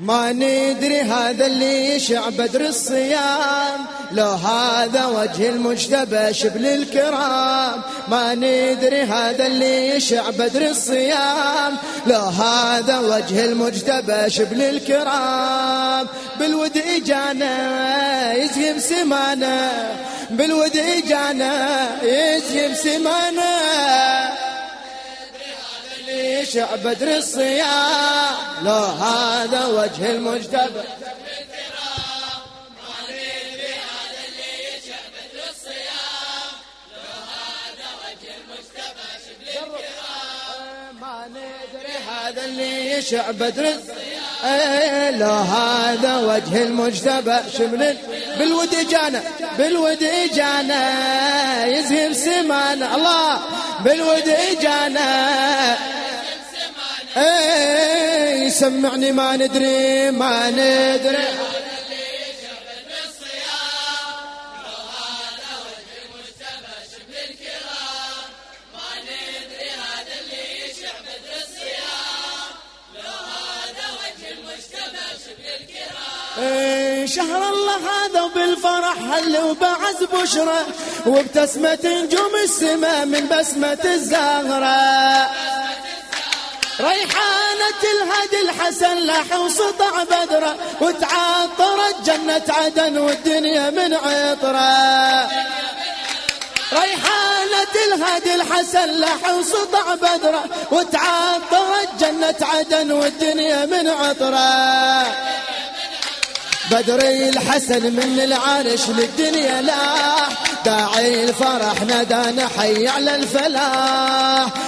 ما ندري هذا اللي يشع بدر الصيام. لو هذا وجه المجتبى شبل الكرام ما ندري هذا اللي يشع بدر الصيام. لو هذا وجه المجتبى شبل الكرام بالود اجانا يزهم سمانا. بالود اجانا يزهم سمانا. يشع بدر الصيام. لو هذا وجه المجتبى. هذا اللي يشع بدر إيه، لو هذا وجه المجتبى. شمل بالود جانا بالود جانا يزهم سمانا. الله بالود جانا إيه سمعني ما ندري ما ندري. إيه، شهر الله هذا وبالفرح هل وبعز بشرة وبتسمة نجوم السماء من بسمة الزهرة. ريحانة الهدي الحسن لح وسطع بدرة وتعطرت جنة عدن والدنيا من عطرة. ريحانة الهدي الحسن لح وسطع بدرة وتعطرت جنة عدن والدنيا من عطرة. بدري الحسن من العرش للدنيا لاح داعي الفرح ندانا حي على الفلاح.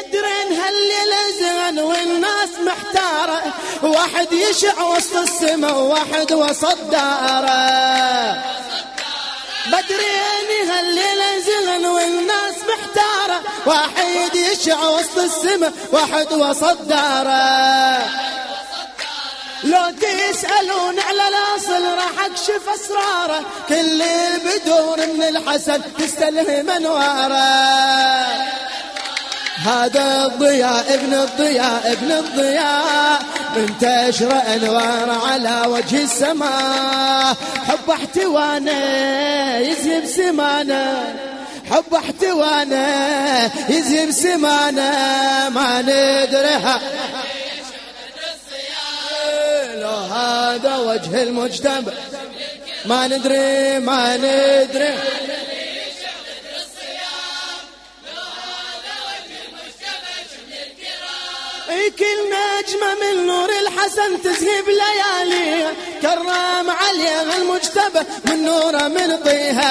بدرين هالليلة زين والناس محتارة. واحد يشع وسط السما وواحد وسط دارة. بدرين هالليلة زين والناس محتارة. واحد يشع وسط السما واحد وسط دارة. لو تسألون على الأصل راح أكشف أسراره. كل بدور من الحسن تستلهم أنواره. هذا الضياء ابن الضياء ابن الضياء. منتشر انوار على وجه السماء. حب احتوانه يزهب سمانه. حب احتوانه يزهب سمانه. ما ندريها هذا وجه المجتمع. ما ندري ما ندري. كل نجمة من نور الحسن تزهب ليالي. كرم عليها المجتبى من نوره من طيها.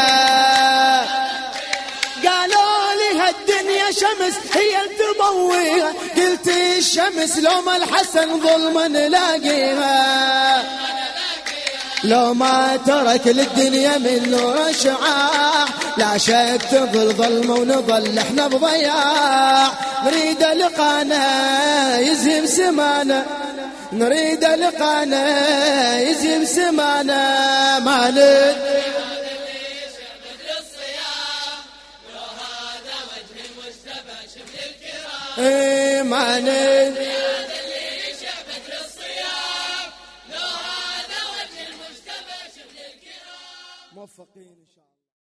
قالوا لي هالدنيا شمس هي تضويها. قلت الشمس لو ما الحسن ظلما نلاقيها. لو ما ترك للدنيا من نور شعاع لا شك تظل ظلمة ونظل إحنا بضياع. نريد لقانا يزهم سمانا نريد لقانا يزهم سمانا. ما إيه ما فقیر انشاءاللہ۔